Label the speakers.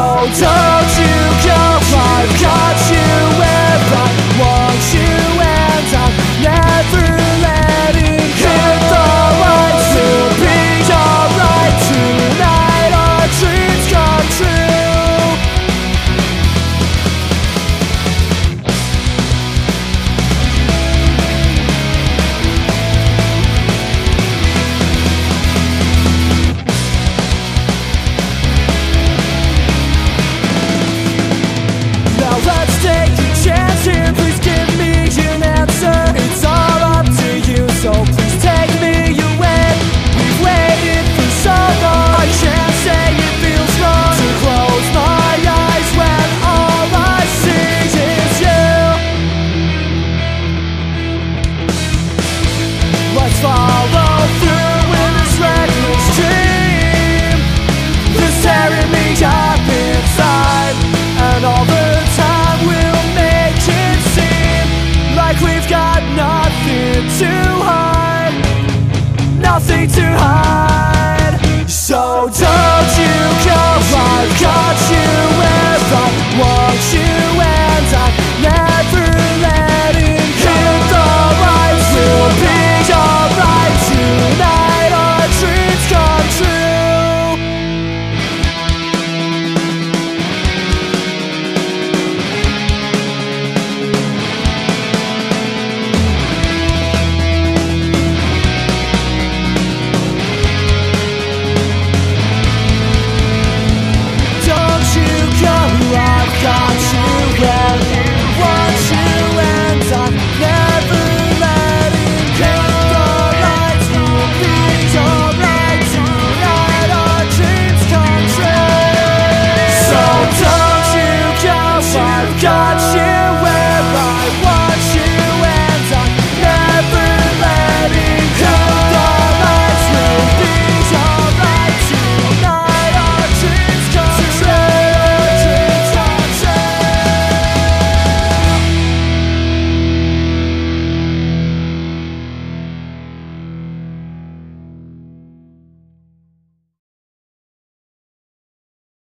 Speaker 1: Don't you go, I've got you where I want too hard.